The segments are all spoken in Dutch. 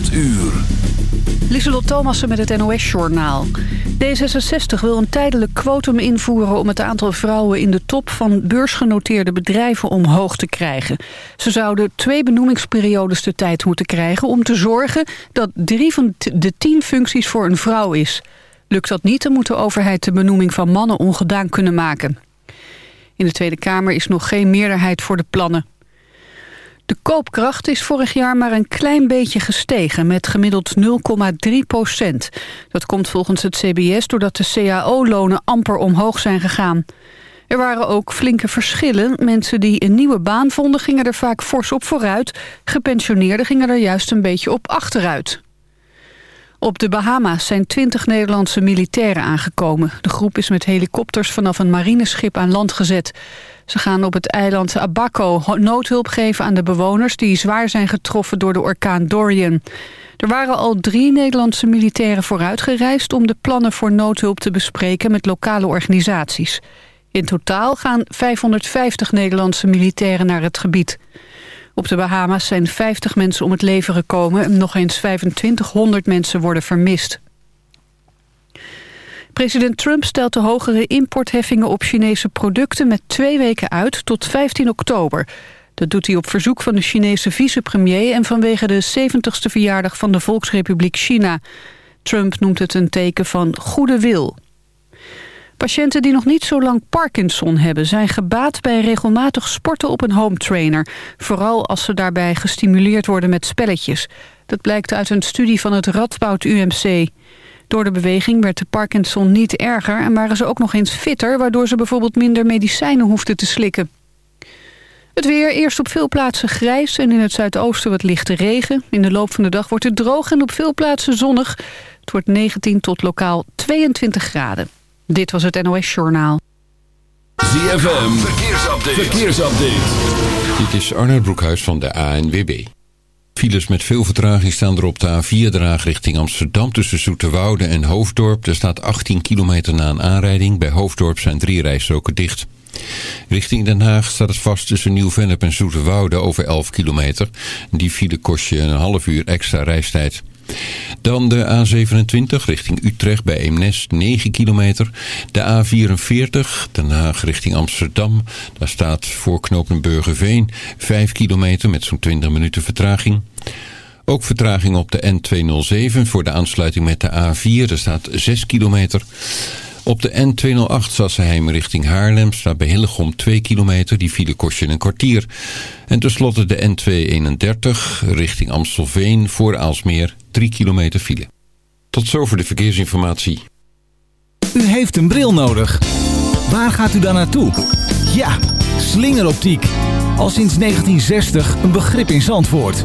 8 uur. Lieselot Thomassen met het NOS-journaal. D66 wil een tijdelijk quotum invoeren om het aantal vrouwen in de top van beursgenoteerde bedrijven omhoog te krijgen. Ze zouden twee benoemingsperiodes de tijd moeten krijgen om te zorgen dat drie van de tien functies voor een vrouw is. Lukt dat niet, dan moet de overheid de benoeming van mannen ongedaan kunnen maken. In de Tweede Kamer is nog geen meerderheid voor de plannen. De koopkracht is vorig jaar maar een klein beetje gestegen met gemiddeld 0,3 procent. Dat komt volgens het CBS doordat de cao-lonen amper omhoog zijn gegaan. Er waren ook flinke verschillen. Mensen die een nieuwe baan vonden gingen er vaak fors op vooruit. Gepensioneerden gingen er juist een beetje op achteruit. Op de Bahama's zijn 20 Nederlandse militairen aangekomen. De groep is met helikopters vanaf een marineschip aan land gezet. Ze gaan op het eiland Abaco noodhulp geven aan de bewoners... die zwaar zijn getroffen door de orkaan Dorian. Er waren al drie Nederlandse militairen vooruitgereisd... om de plannen voor noodhulp te bespreken met lokale organisaties. In totaal gaan 550 Nederlandse militairen naar het gebied. Op de Bahama's zijn 50 mensen om het leven gekomen... en nog eens 2500 mensen worden vermist. President Trump stelt de hogere importheffingen op Chinese producten... met twee weken uit tot 15 oktober. Dat doet hij op verzoek van de Chinese vicepremier... en vanwege de 70ste verjaardag van de Volksrepubliek China. Trump noemt het een teken van goede wil. Patiënten die nog niet zo lang Parkinson hebben... zijn gebaat bij regelmatig sporten op een home trainer. Vooral als ze daarbij gestimuleerd worden met spelletjes. Dat blijkt uit een studie van het Radboud UMC. Door de beweging werd de Parkinson niet erger... en waren ze ook nog eens fitter... waardoor ze bijvoorbeeld minder medicijnen hoefden te slikken. Het weer eerst op veel plaatsen grijs en in het zuidoosten wat lichte regen. In de loop van de dag wordt het droog en op veel plaatsen zonnig. Het wordt 19 tot lokaal 22 graden. Dit was het NOS Journaal. ZFM, verkeersupdate. verkeersupdate. Dit is Arnold Broekhuis van de ANWB. Files met veel vertraging staan er op de A4-draag richting Amsterdam... tussen Zoeterwoude en Hoofddorp. Er staat 18 kilometer na een aanrijding. Bij Hoofddorp zijn drie rijstroken dicht. Richting Den Haag staat het vast tussen Nieuw-Vennep en Zoeterwoude over 11 kilometer. Die file kost je een half uur extra reistijd. Dan de A27 richting Utrecht bij Eemnes 9 kilometer. De A44 Den Haag richting Amsterdam. Daar staat voor Knopenburgerveen 5 kilometer met zo'n 20 minuten vertraging. Ook vertraging op de N207 voor de aansluiting met de A4. Daar staat 6 kilometer. Op de N208 Sassenheim richting Haarlem staat bij Hillegom 2 kilometer. Die file kost je een kwartier. En tenslotte de N231 richting Amstelveen voor Aalsmeer 3 kilometer file. Tot zover de verkeersinformatie. U heeft een bril nodig. Waar gaat u dan naartoe? Ja, slingeroptiek. Al sinds 1960 een begrip in Zandvoort.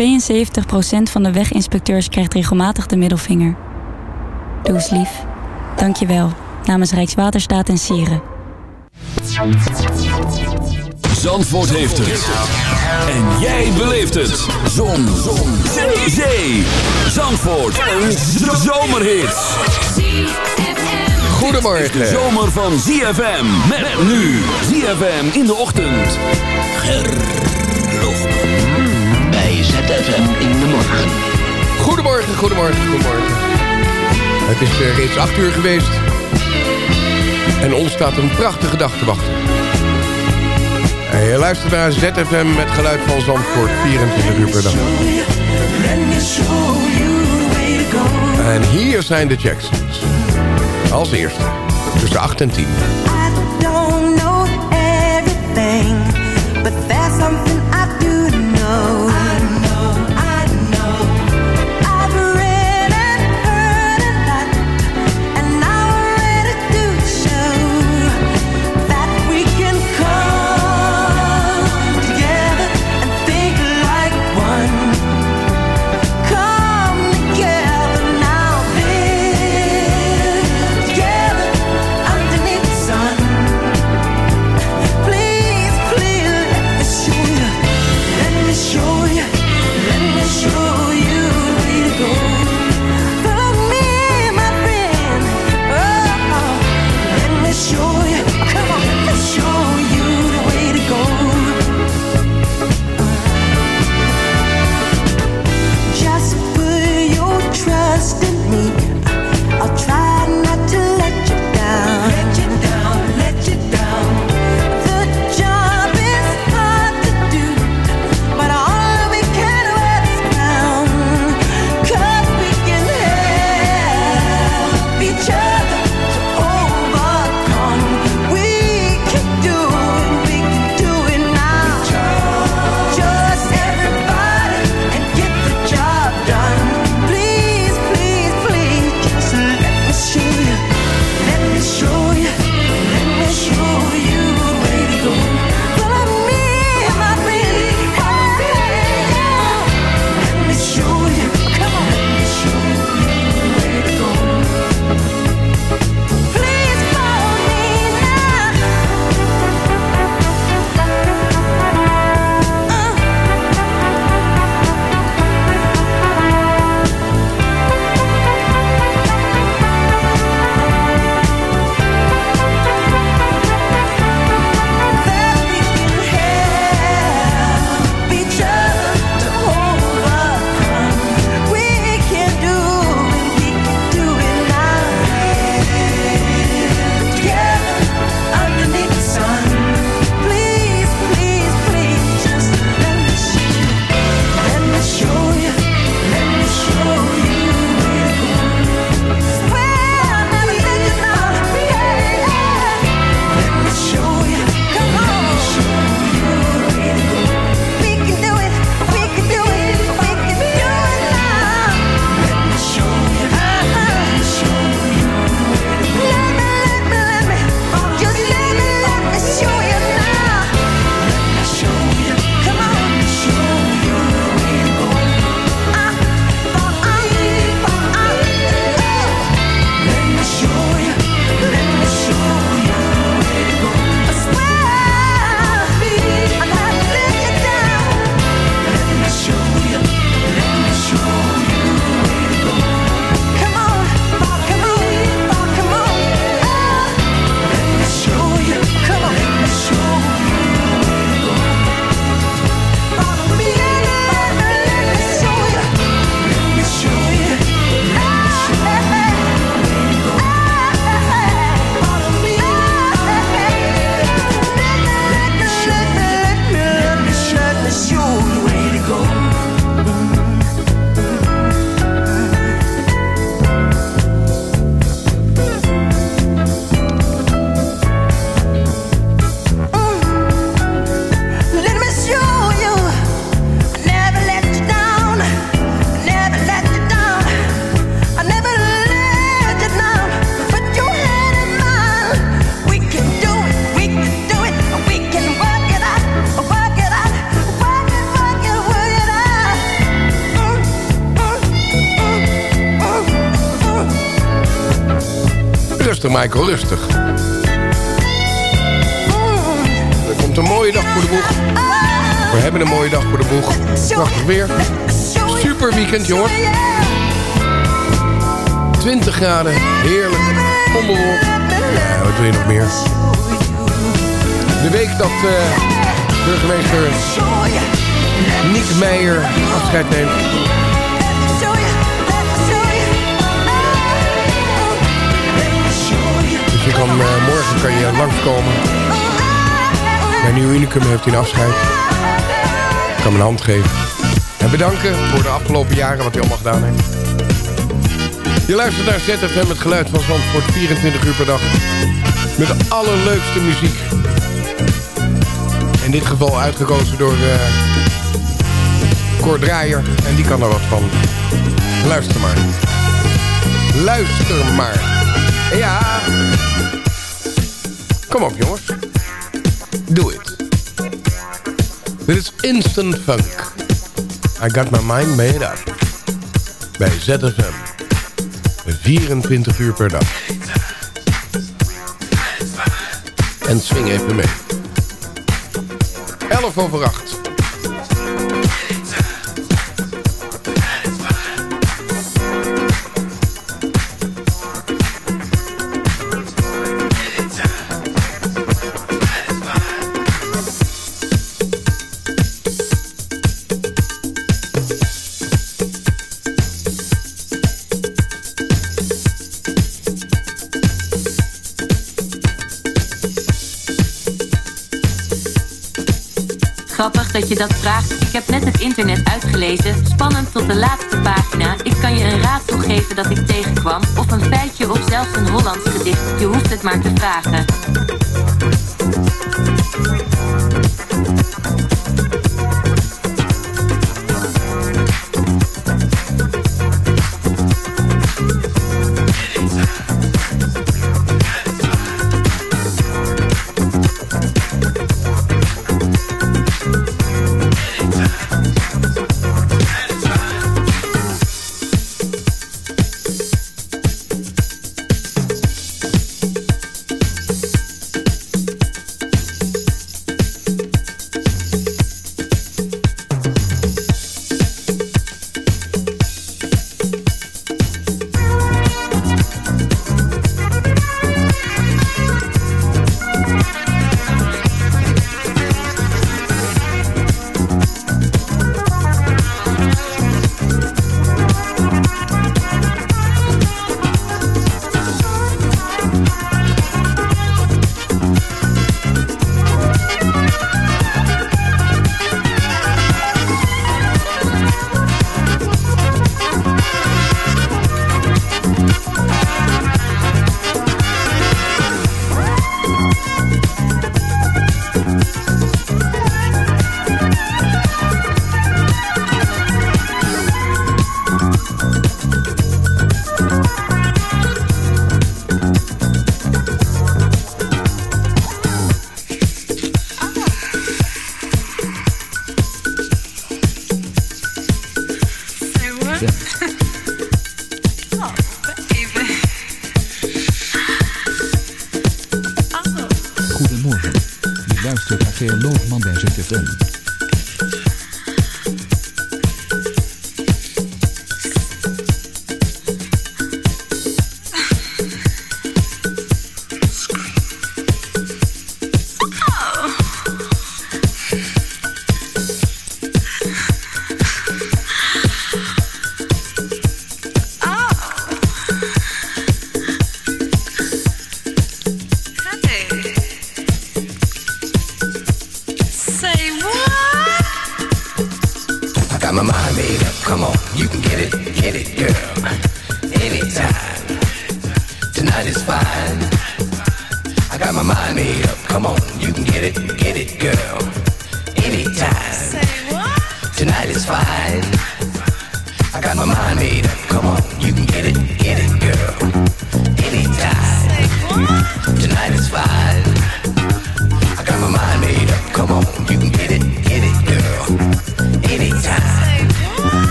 72% van de weginspecteurs krijgt regelmatig de middelvinger. Does lief. Dank je wel. Namens Rijkswaterstaat en Sieren. Zandvoort heeft het. En jij beleeft het. Zon. Zon. Zee. Zandvoort. Een zomerhit. Goedemorgen. De zomer van ZFM. Met nu. ZFM in de ochtend. ZFM in de morgen. Goedemorgen, goedemorgen, goedemorgen. Het is eh, reeds 8 uur geweest. En ons staat een prachtige dag te wachten. En je luistert naar ZFM met geluid van Zandvoort 24 uur per dag. En hier zijn de Jacksons. Als eerste, tussen 8 en 10. I don't know everything, but there's something Michael Rustig. Er komt een mooie dag voor de boeg. We hebben een mooie dag voor de boeg. Prachtig weer. Super weekend, joh. 20 graden, heerlijk, onbewolkt. Ja, wat wil je nog meer? De week dat uh, burgemeester Nick Meijer afscheid neemt kan, eh, morgen kan je langskomen. Bij Nieuw Unicum heeft hij afscheid. Ik kan een hand geven. En bedanken voor de afgelopen jaren wat hij allemaal gedaan heeft. Je luistert naar ZFM, het geluid van Zandvoort, 24 uur per dag. Met de allerleukste muziek. In dit geval uitgekozen door uh, Draaier. En die kan er wat van. Luister maar. Luister maar. Ja. Kom op jongens. Doe het. Dit is Instant Funk. I got my mind made up. Bij ZFM. 24 uur per dag. En swing even mee. 11 over 8. Dat vraagt. Ik heb net het internet uitgelezen. Spannend tot de laatste pagina. Ik kan je een raadsel geven dat ik tegenkwam. Of een feitje of zelfs een Hollands gedicht. Je hoeft het maar te vragen.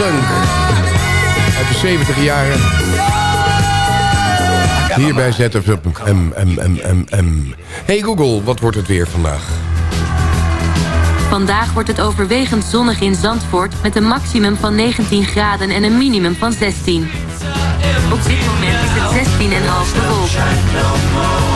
Funk. Uit de 70 jaren. M, M, M. Hey Google, wat wordt het weer vandaag? Vandaag wordt het overwegend zonnig in Zandvoort met een maximum van 19 graden en een minimum van 16. Op dit moment is het 16,5 bewolkt.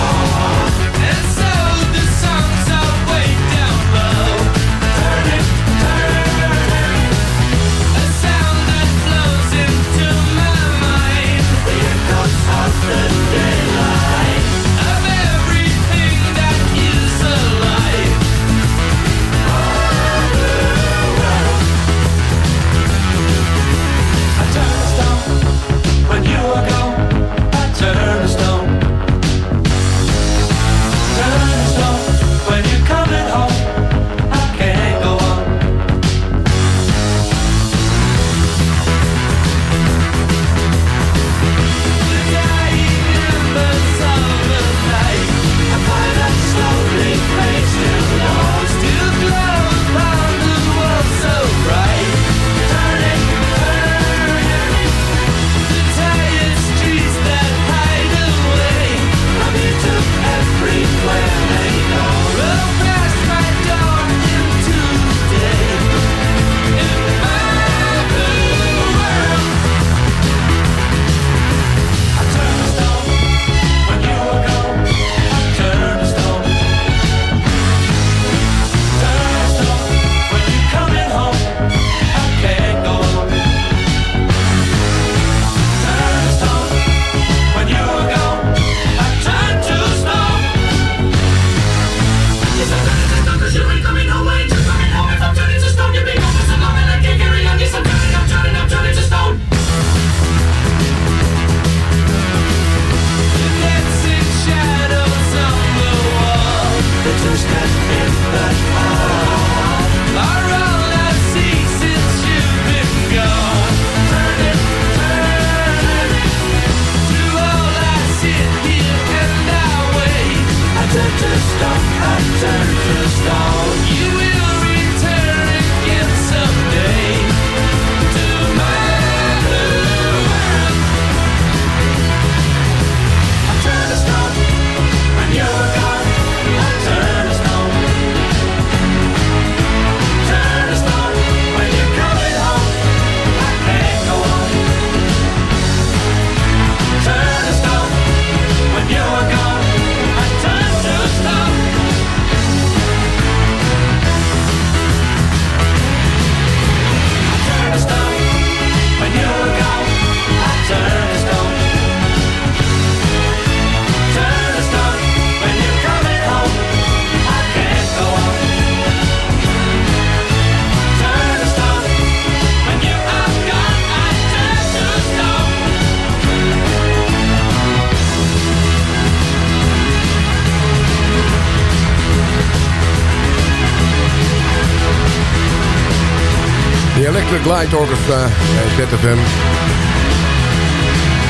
Light Orchestra bij ZFM.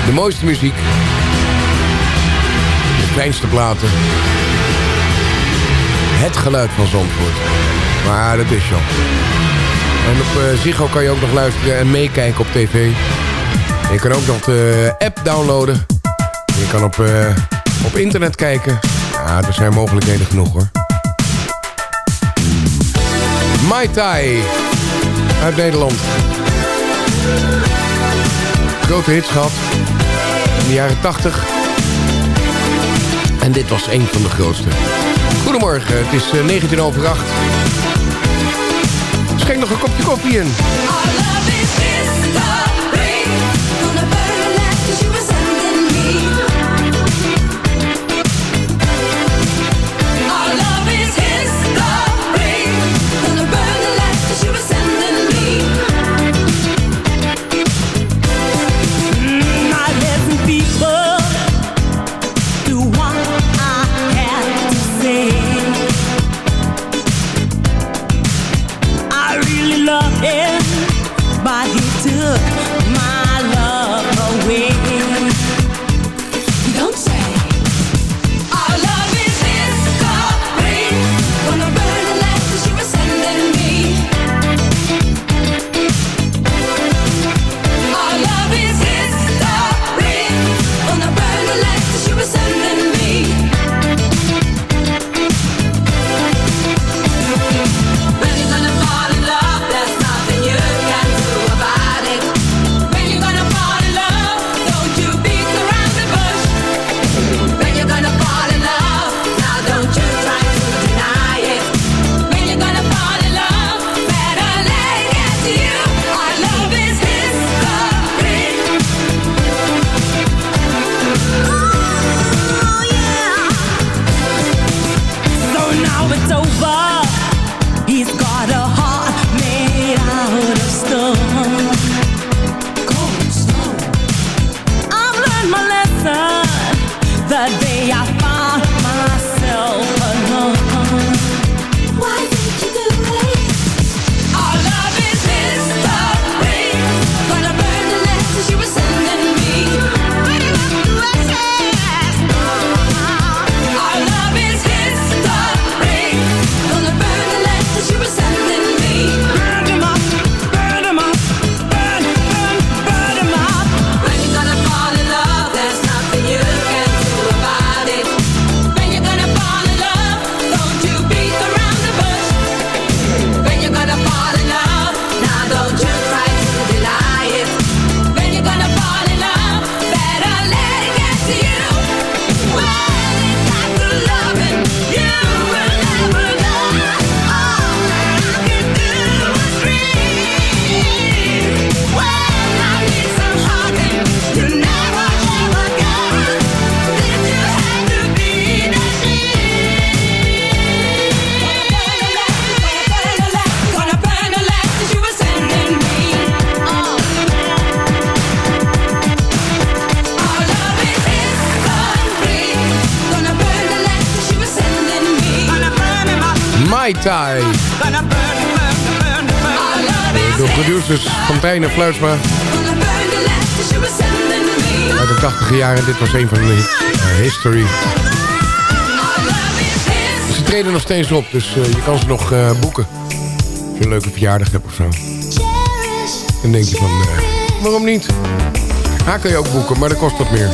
De mooiste muziek. De kleinste platen. Het geluid van Zandvoort. Maar dat is zo. En op uh, Ziggo kan je ook nog luisteren en meekijken op tv. Je kan ook nog de app downloaden. Je kan op, op internet kijken. Ja, er zijn mogelijkheden genoeg hoor. Mai Tai uit Nederland. Grote hits gehad in de jaren 80. En dit was een van de grootste. Goedemorgen, het is uh, 19 over 8. Schenk nog een kopje koffie in. Tie. De producers Fontijn en Fluisma. Uit de 80 jaren, dit was een van de history. Ze treden nog steeds op, dus eh, je kan ze nog eh, boeken. Als je een leuke verjaardag hebt of zo. Dan denk je van, eh, waarom niet? Haar kun je ook boeken, maar dat kost wat meer.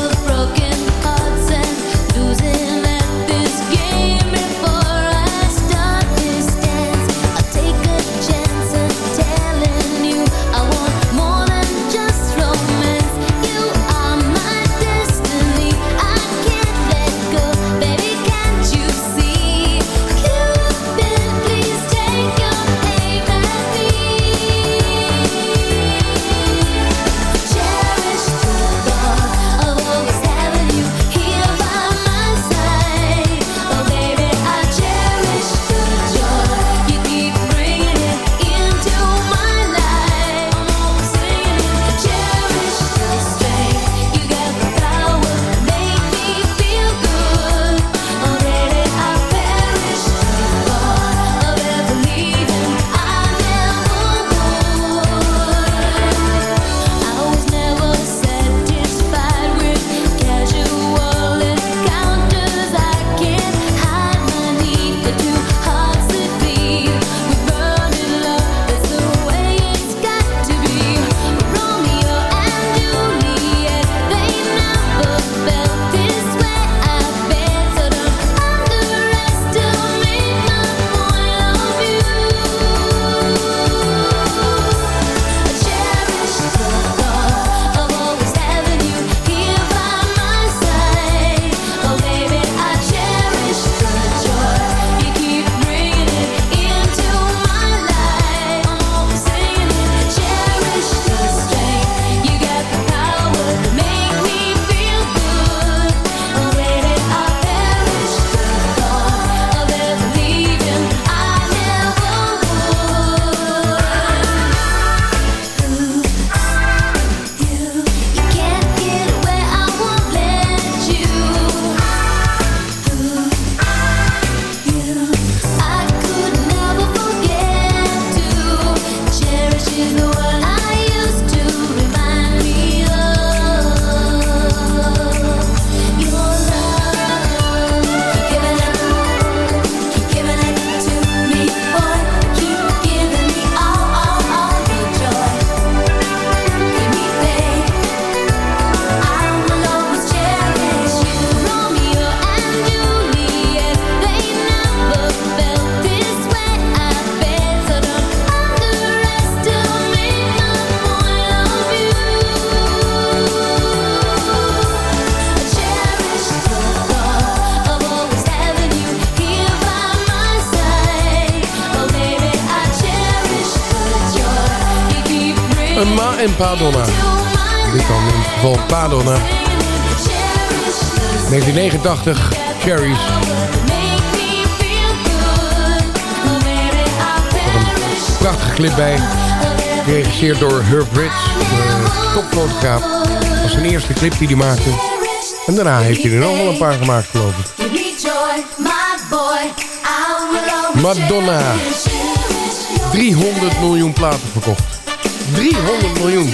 Padonna. Dit dan in het geval Padonna. 1989, Cherries. een prachtige clip bij. Geregisseerd door Herb Ritz, topfotograaf. Dat was zijn eerste clip die hij maakte. En daarna heeft hij er nog wel een paar gemaakt, geloof ik. Madonna. 300 miljoen platen verkocht. 300 miljoen.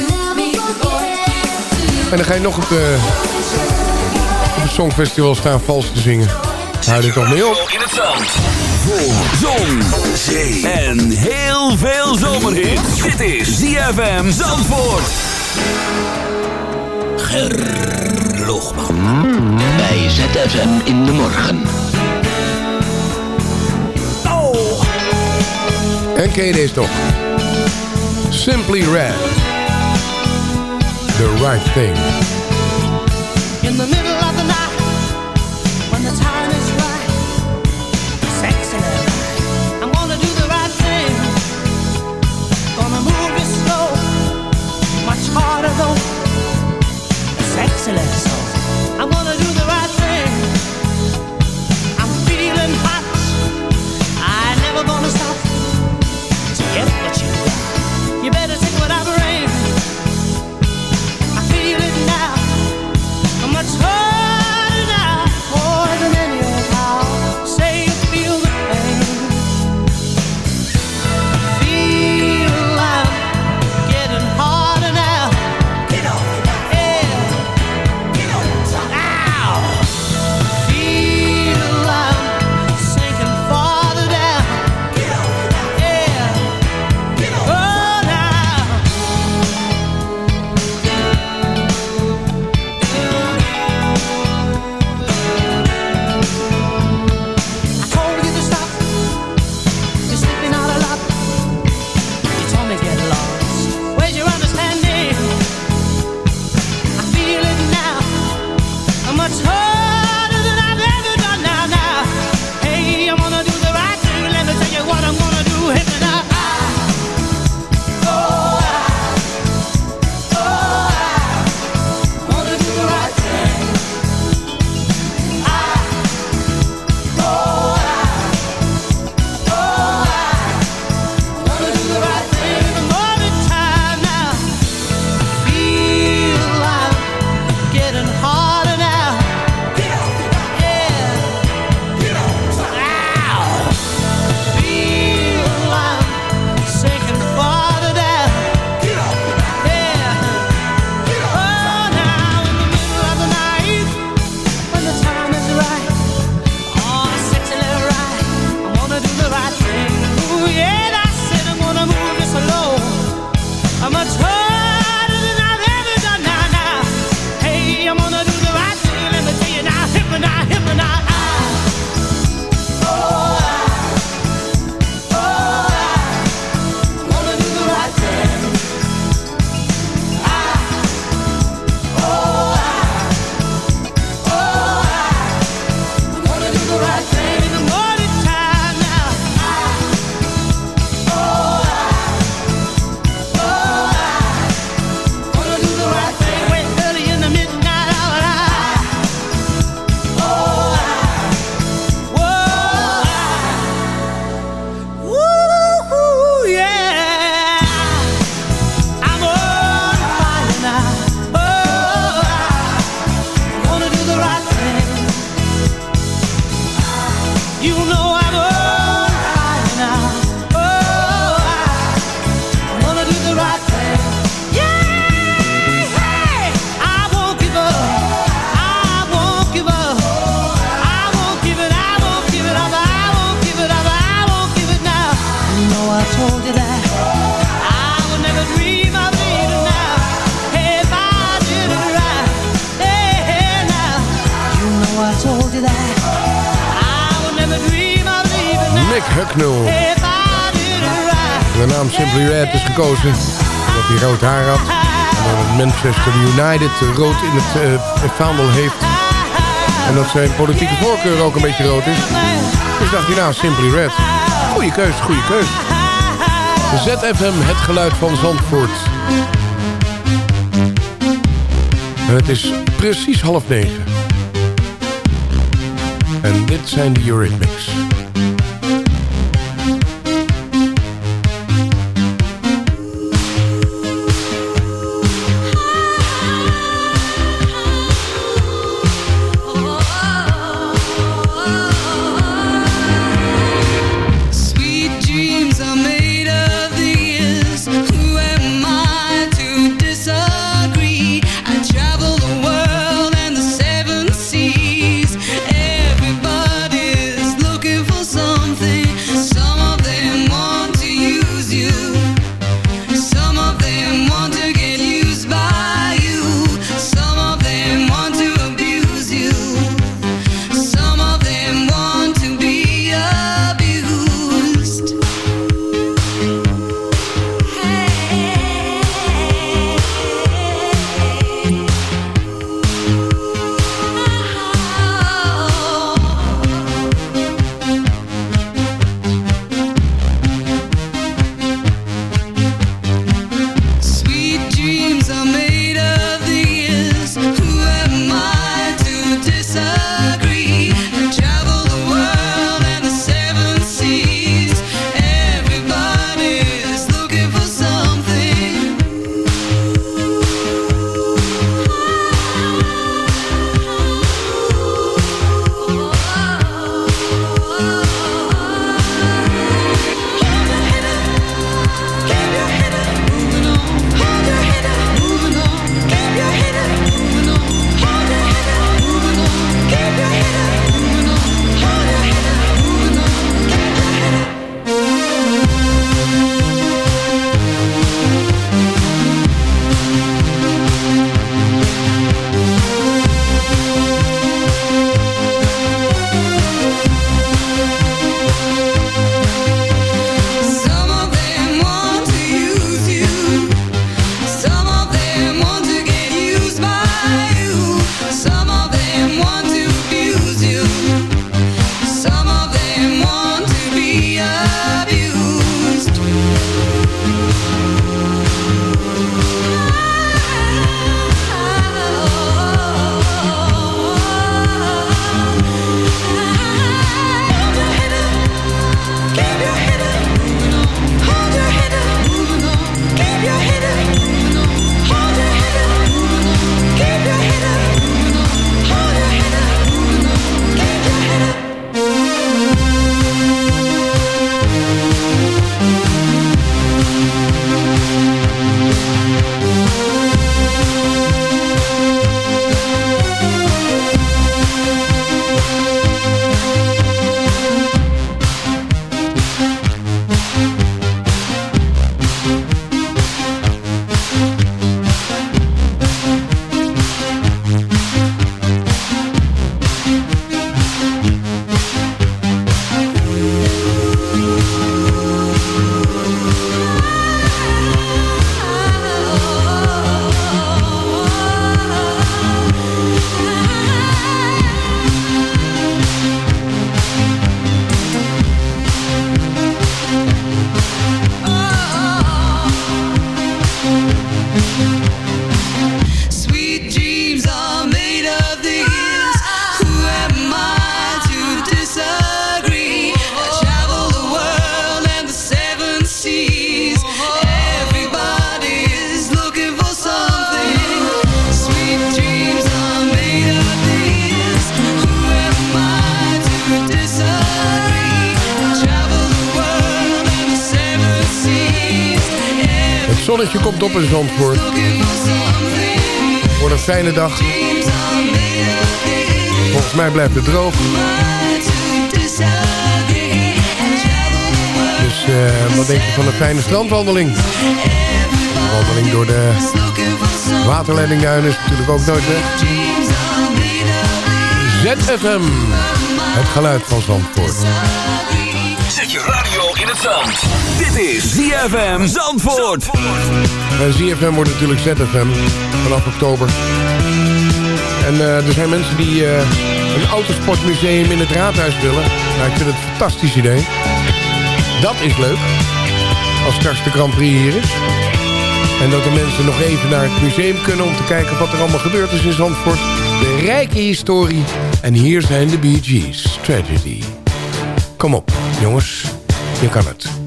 En dan ga je nog op, eh, de, Songfestival staan vals te zingen. Hou dit toch mee op. In het zand. Zon, zee en heel veel zomerhit. Dit is ZFM Zandvoort. Wij Bij ZFM in de morgen. En ken je deze toch? Simply Red. The right thing. De naam Simply Red is gekozen omdat hij rood haar had. En Manchester United rood in het, uh, heeft. En dat zijn politieke voorkeur ook een beetje rood is. Dus dacht hij nou, Simply Red. Goeie keus, goede keus. ZFM, het geluid van Zandvoort. En het is precies half negen. En dit zijn de Eurythmics. Dag. Volgens mij blijft het droog. Dus eh, wat denk je van een fijne strandwandeling? Een wandeling door de waterleidingduin is natuurlijk ook nooit weg. ZFM, het geluid van Zandvoort. Zet je radio Zand. Dit is ZFM Zandvoort. En ZFM wordt natuurlijk ZFM vanaf oktober. En eh, er zijn mensen die eh, een autosportmuseum in het raadhuis willen. Nou, ik vind het een fantastisch idee. Dat is leuk. Als straks de Grand Prix hier is. En dat de mensen nog even naar het museum kunnen om te kijken wat er allemaal gebeurd is in Zandvoort. De rijke historie. En hier zijn de Gees. Tragedy. Kom op, jongens. Je kan het.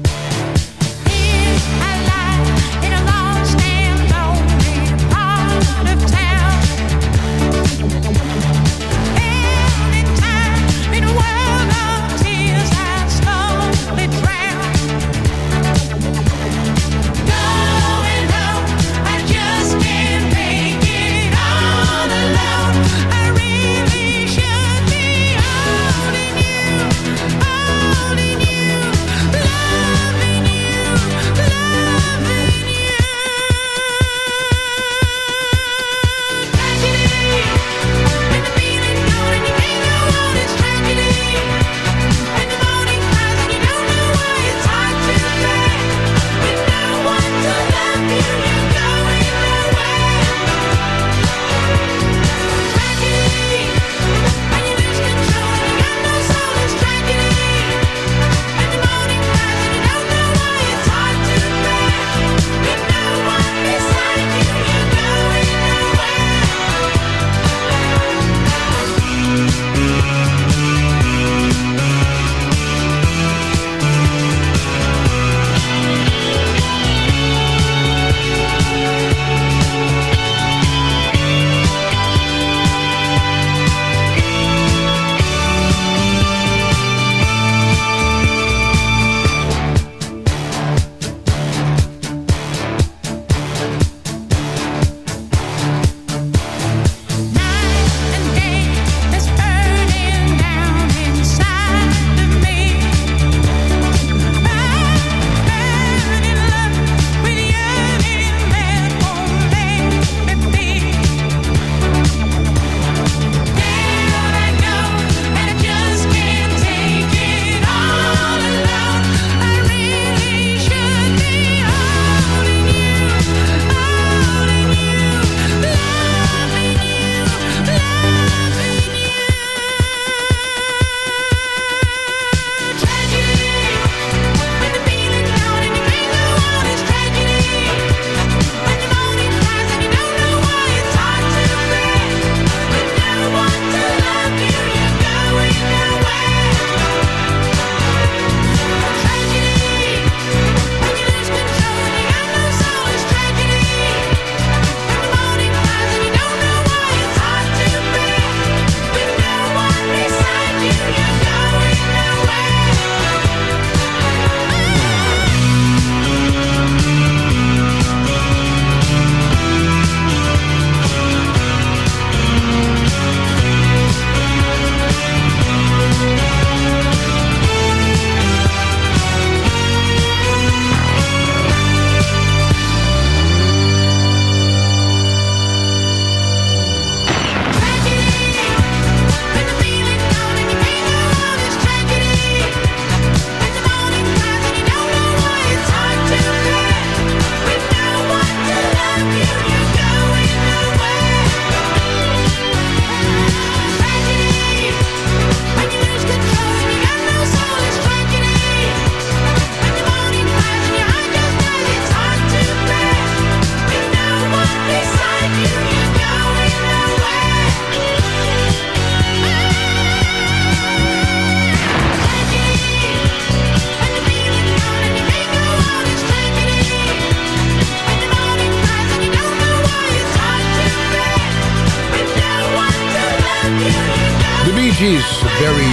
Barry,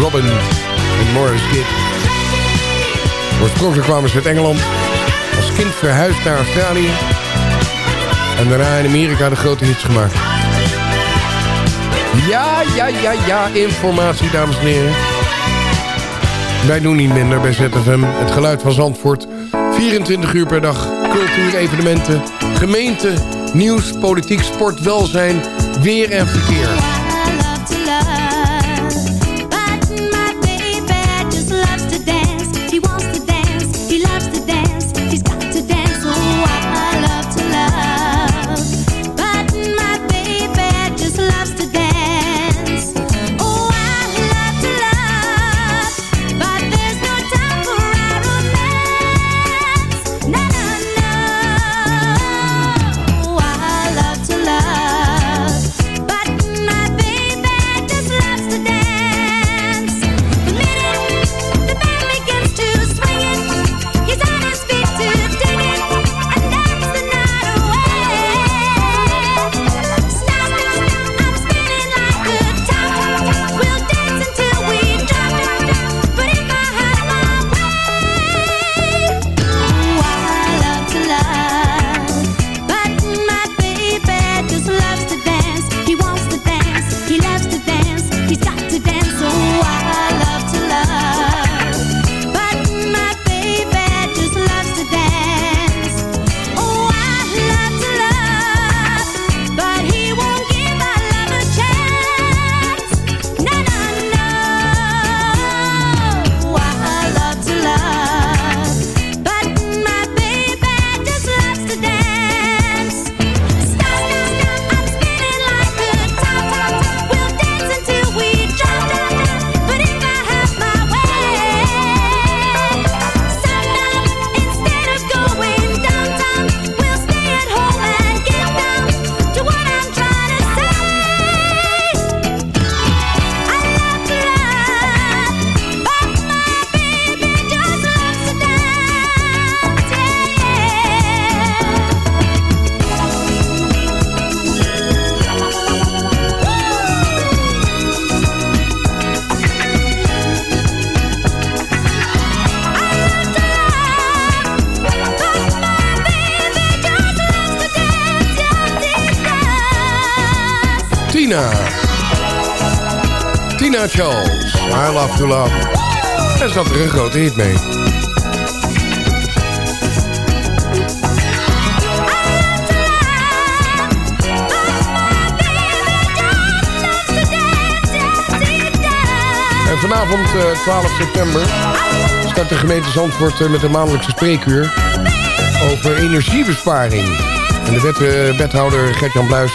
Robin en Morris Gibb. Oorspronkelijk kwamen ze uit Engeland. Als kind verhuisd naar Australië. En daarna in Amerika de grote hits gemaakt. Ja, ja, ja, ja, informatie, dames en heren. Wij doen niet minder bij ZFM. Het geluid van Zandvoort. 24 uur per dag. Cultuur, evenementen, gemeente, nieuws, politiek, sport, welzijn, weer en verkeer. En zat er een grote hit mee. En vanavond, eh, 12 september, start de gemeente Zandvoort eh, met een maandelijkse spreekuur over energiebesparing. En de eh, wethouder Gert-Jan Bluis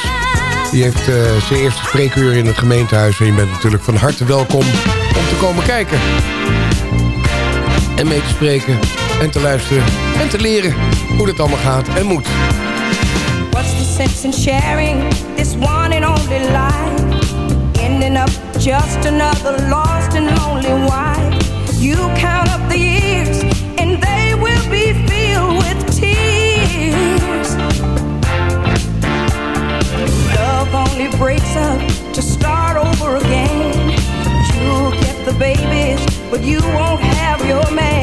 die heeft eh, zijn eerste spreekuur in het gemeentehuis. En je bent natuurlijk van harte welkom komen kijken. En mee te spreken en te luisteren en te leren hoe dit allemaal gaat en moet. What's the sense in sharing this one and only life? Ending up just another lost and lonely wife. You count up the years and they will be filled with tears. Love only breaks up to start over again. Babies, but you won't have your man.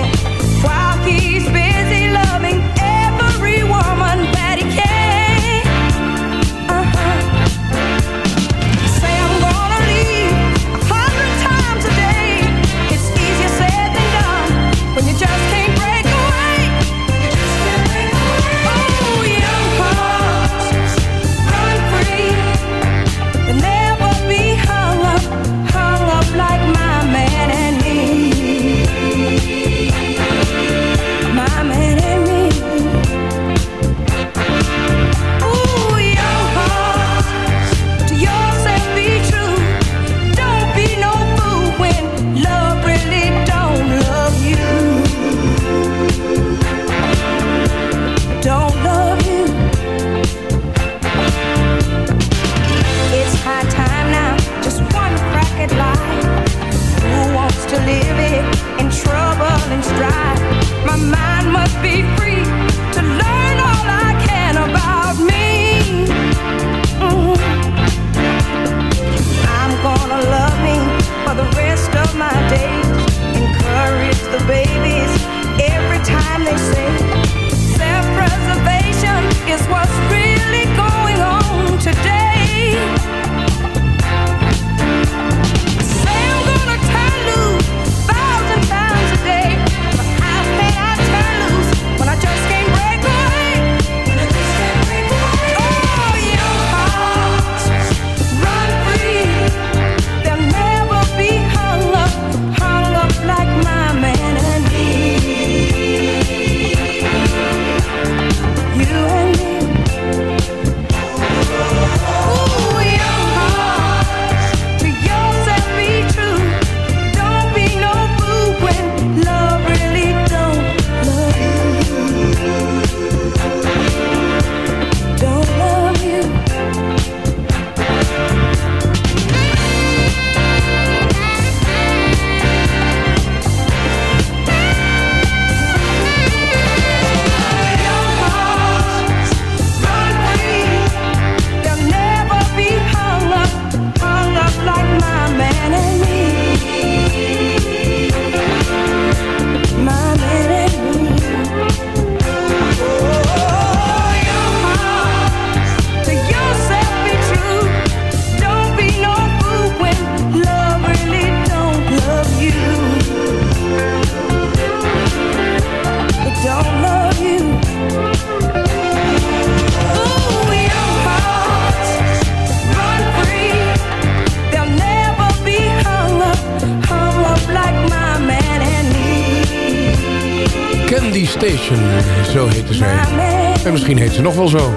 Heet ze nog wel zo.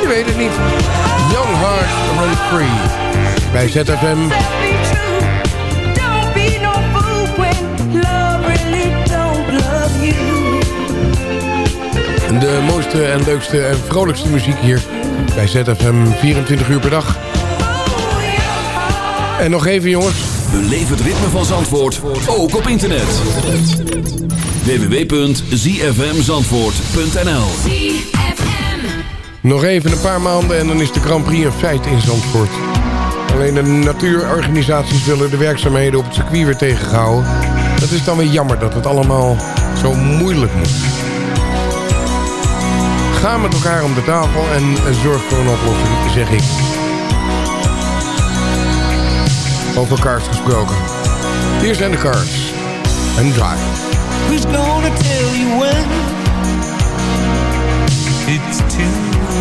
Je weet het niet. Young Heart Run Free. Bij ZFM. De mooiste en leukste en vrolijkste muziek hier. Bij ZFM 24 uur per dag. En nog even jongens. Beleef het ritme van Zandvoort, ook op internet. www.zfmzandvoort.nl Nog even een paar maanden en dan is de Grand Prix een feit in Zandvoort. Alleen de natuurorganisaties willen de werkzaamheden op het circuit weer tegenhouden. Dat is dan weer jammer dat het allemaal zo moeilijk moet. Ga met elkaar om de tafel en zorg voor een oplossing, zeg ik. Over Cars gesproken. Hier zijn de Cars. En Drive. Who's gonna tell you when it's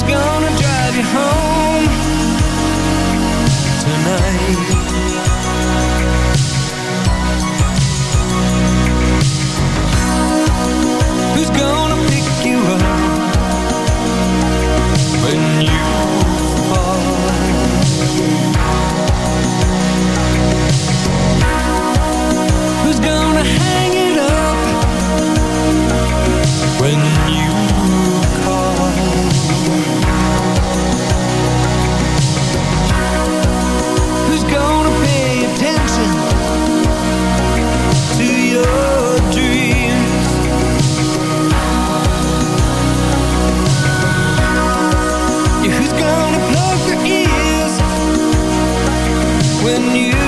Who's gonna drive you home tonight? Who's gonna pick you up when you fall? Who's gonna hang it up when you when you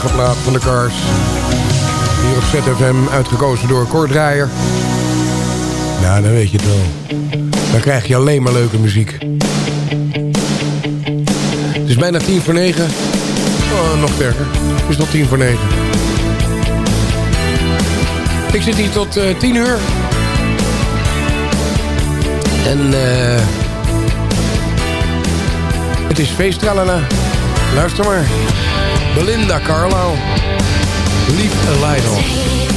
Prachtige van de Cars. Hier op ZFM, uitgekozen door Cor Draaier. Ja, dan weet je het wel. Dan krijg je alleen maar leuke muziek. Het is bijna tien voor negen. Oh, nog sterker. Het is nog tien voor negen. Ik zit hier tot eh, tien uur. En eh het is feest, tralala. Luister maar. Belinda Carlisle. Leave a light on. Darling, leave a light on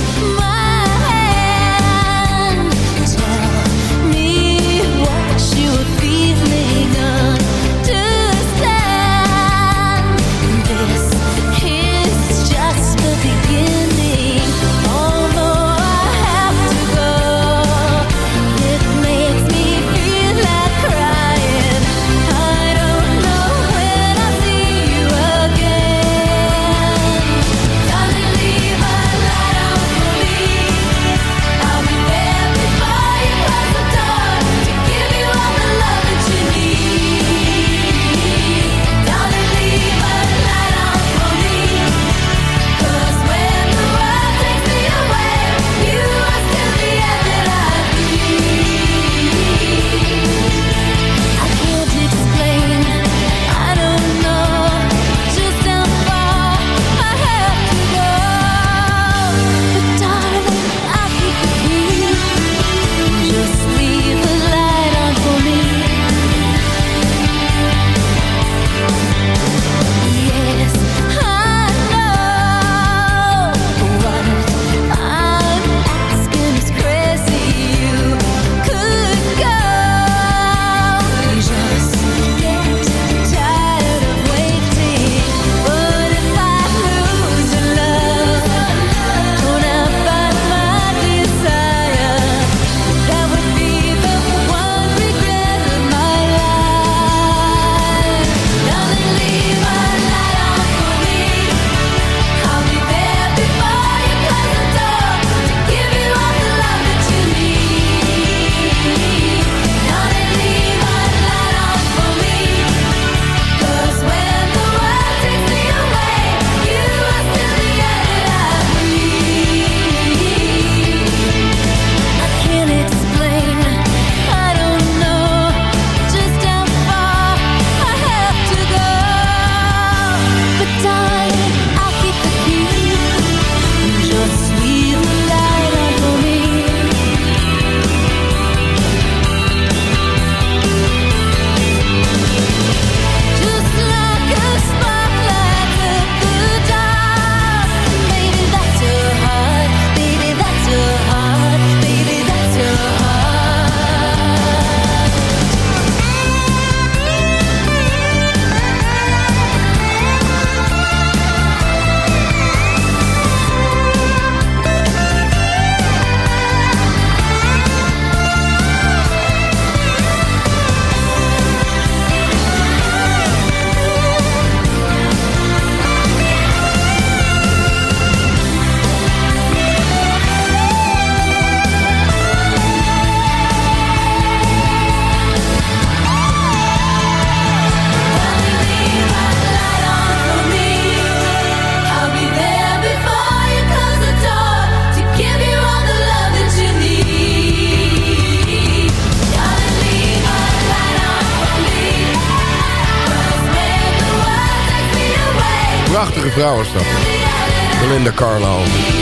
Vrouwen vrouw is dat. Belinda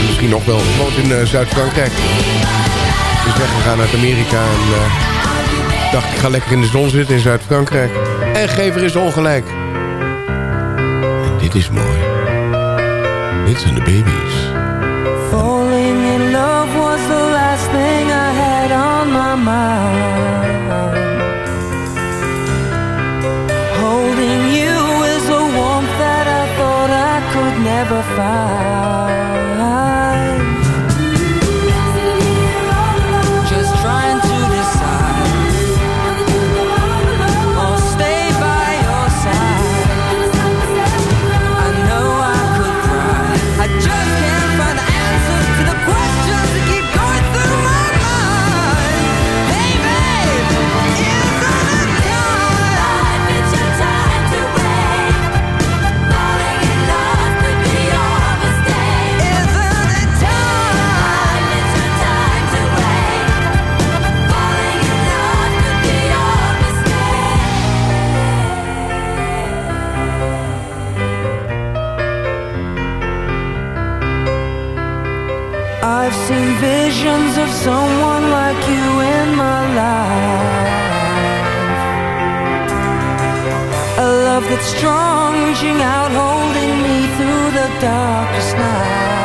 Misschien nog wel. Woont in eh, Zuid-Frankrijk. Ze is weggegaan uit Amerika. En eh, dacht ik ga lekker in de zon zitten in Zuid-Frankrijk. En gever is ongelijk. En dit is mooi. Dit zijn de baby's. Falling in love was the last thing I had on my mind. never found. get strong, reaching out, holding me through the darkest night.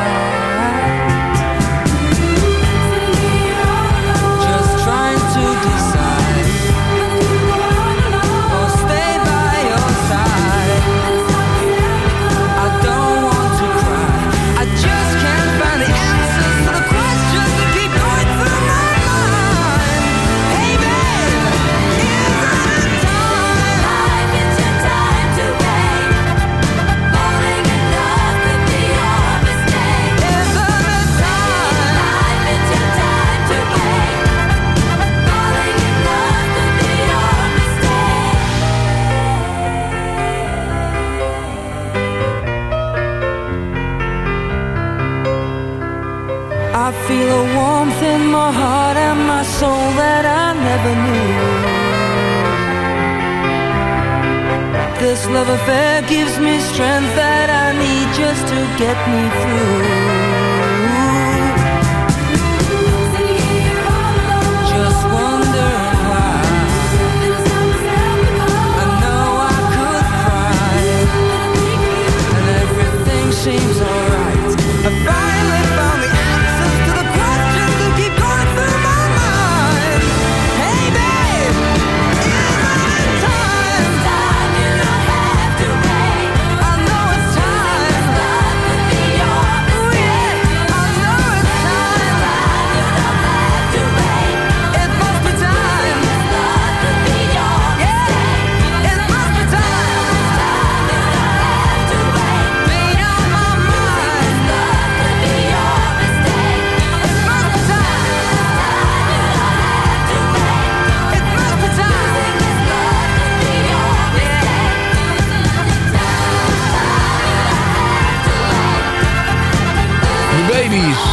Ladies.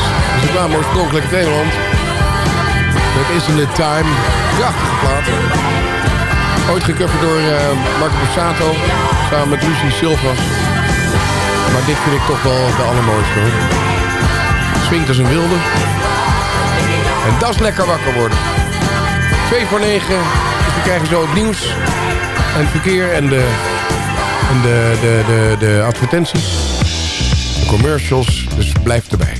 Ze kwamen oorspronkelijk uit Dat is in de Time. Prachtige plaat. Ooit gecoverd door eh, Marco Borsato. Samen met Lucy Silvas. Maar dit vind ik toch wel de allermooiste hoor. Swingt als een wilde. En dat is lekker wakker worden. 2 voor 9. Dus we krijgen zo het nieuws. En het verkeer en de, en de, de, de, de advertenties. De commercials. Dus blijf erbij.